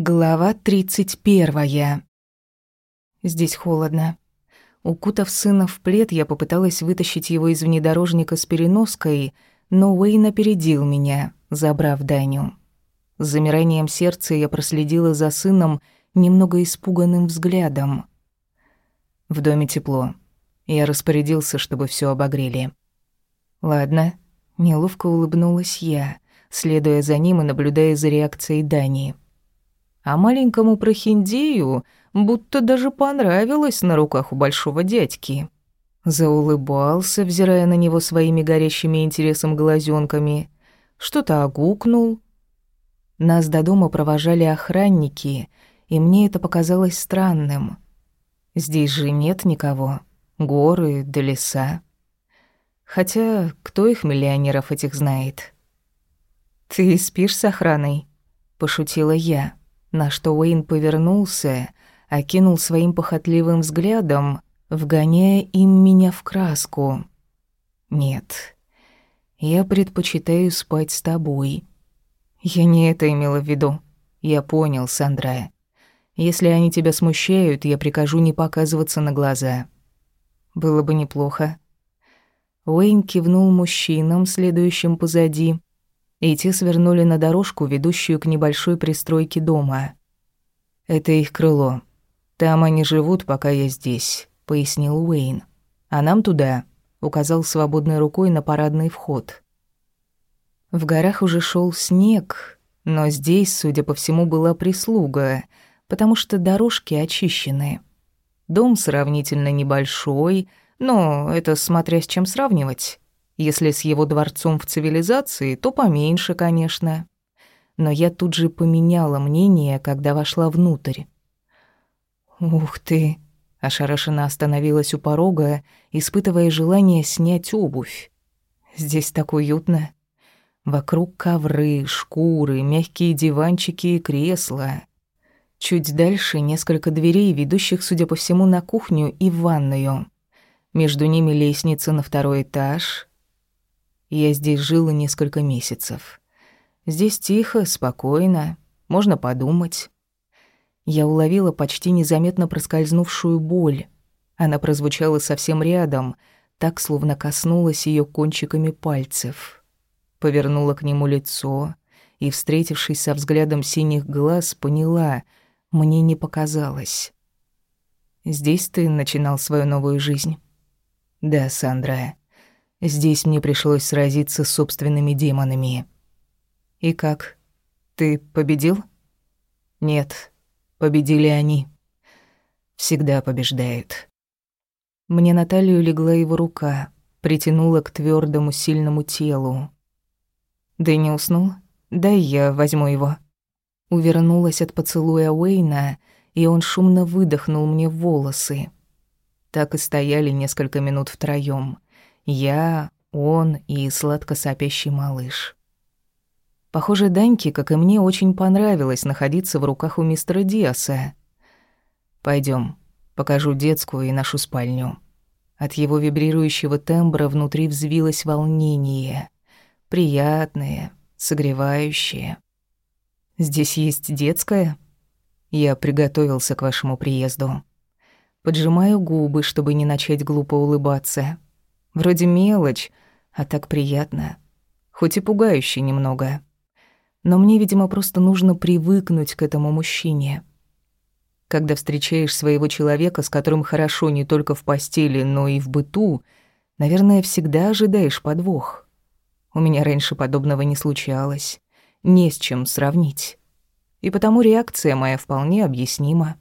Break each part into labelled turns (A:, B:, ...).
A: Глава тридцать первая. Здесь холодно. Укутав сына в плед, я попыталась вытащить его из внедорожника с переноской, но Уэйн опередил меня, забрав Даню. С замиранием сердца я проследила за сыном немного испуганным взглядом. В доме тепло. Я распорядился, чтобы все обогрели. Ладно, неловко улыбнулась я, следуя за ним и наблюдая за реакцией Дани а маленькому прохиндею будто даже понравилось на руках у большого дядьки. Заулыбался, взирая на него своими горящими интересом глазенками, что-то огукнул. Нас до дома провожали охранники, и мне это показалось странным. Здесь же нет никого, горы да леса. Хотя кто их миллионеров этих знает? «Ты спишь с охраной?» — пошутила я на что Уэйн повернулся, окинул своим похотливым взглядом, вгоняя им меня в краску. «Нет, я предпочитаю спать с тобой». «Я не это имела в виду. Я понял, Сандра. Если они тебя смущают, я прикажу не показываться на глаза». «Было бы неплохо». Уэйн кивнул мужчинам, следующим позади, и те свернули на дорожку, ведущую к небольшой пристройке дома. «Это их крыло. Там они живут, пока я здесь», — пояснил Уэйн. «А нам туда», — указал свободной рукой на парадный вход. В горах уже шел снег, но здесь, судя по всему, была прислуга, потому что дорожки очищены. Дом сравнительно небольшой, но это смотря с чем сравнивать. Если с его дворцом в цивилизации, то поменьше, конечно. Но я тут же поменяла мнение, когда вошла внутрь. «Ух ты!» — ошарашенно остановилась у порога, испытывая желание снять обувь. «Здесь так уютно. Вокруг ковры, шкуры, мягкие диванчики и кресла. Чуть дальше несколько дверей, ведущих, судя по всему, на кухню и в ванную. Между ними лестница на второй этаж, я здесь жила несколько месяцев. Здесь тихо, спокойно, можно подумать. Я уловила почти незаметно проскользнувшую боль. Она прозвучала совсем рядом, так, словно коснулась ее кончиками пальцев. Повернула к нему лицо и, встретившись со взглядом синих глаз, поняла, мне не показалось. «Здесь ты начинал свою новую жизнь?» «Да, Сандра. Здесь мне пришлось сразиться с собственными демонами. И как? Ты победил? Нет, победили они. Всегда побеждают. Мне на талию легла его рука, притянула к твердому сильному телу. Да не уснул? Дай я возьму его. Увернулась от поцелуя Уэйна, и он шумно выдохнул мне в волосы. Так и стояли несколько минут втроём. Я, он и сладко сопящий малыш. Похоже, Даньке, как и мне, очень понравилось находиться в руках у мистера Диаса. Пойдем, покажу детскую и нашу спальню». От его вибрирующего тембра внутри взвилось волнение. Приятное, согревающее. «Здесь есть детская?» «Я приготовился к вашему приезду». Поджимаю губы, чтобы не начать глупо улыбаться. Вроде мелочь, а так приятно. Хоть и пугающе немного. Но мне, видимо, просто нужно привыкнуть к этому мужчине. Когда встречаешь своего человека, с которым хорошо не только в постели, но и в быту, наверное, всегда ожидаешь подвох. У меня раньше подобного не случалось. Не с чем сравнить. И потому реакция моя вполне объяснима.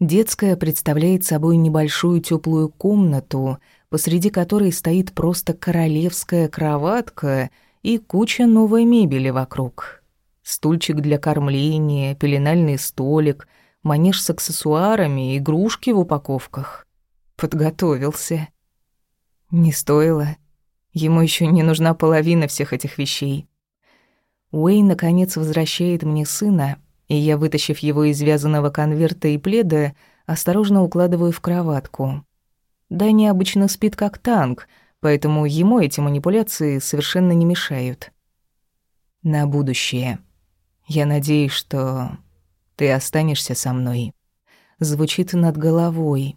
A: Детская представляет собой небольшую теплую комнату, посреди которой стоит просто королевская кроватка и куча новой мебели вокруг. Стульчик для кормления, пеленальный столик, манеж с аксессуарами, игрушки в упаковках. Подготовился. Не стоило. Ему еще не нужна половина всех этих вещей. Уэй наконец возвращает мне сына, и я, вытащив его из вязаного конверта и пледа, осторожно укладываю в кроватку. Дани обычно спит как танк, поэтому ему эти манипуляции совершенно не мешают. На будущее. Я надеюсь, что ты останешься со мной. Звучит над головой,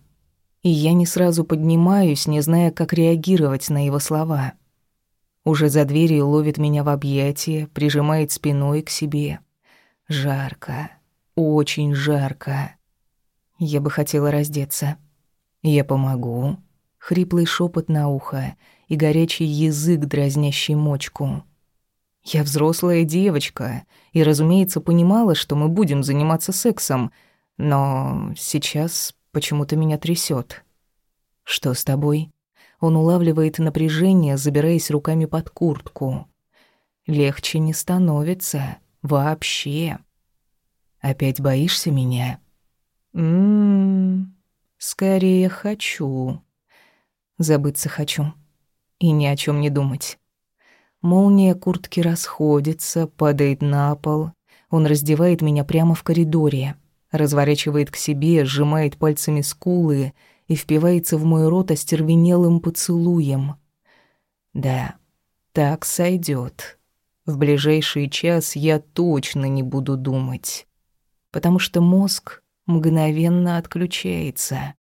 A: и я не сразу поднимаюсь, не зная, как реагировать на его слова. Уже за дверью ловит меня в объятия, прижимает спиной к себе. Жарко, очень жарко. Я бы хотела раздеться. Я помогу. Хриплый шепот на ухо и горячий язык, дразнящий мочку. Я взрослая девочка и, разумеется, понимала, что мы будем заниматься сексом, но сейчас почему-то меня трясет. Что с тобой? Он улавливает напряжение, забираясь руками под куртку. Легче не становится. Вообще. Опять боишься меня? Ммм, скорее хочу. Забыться хочу. И ни о чем не думать. Молния куртки расходится, падает на пол. Он раздевает меня прямо в коридоре. Разворачивает к себе, сжимает пальцами скулы — и впивается в мой рот остервенелым поцелуем. Да, так сойдет. В ближайший час я точно не буду думать, потому что мозг мгновенно отключается.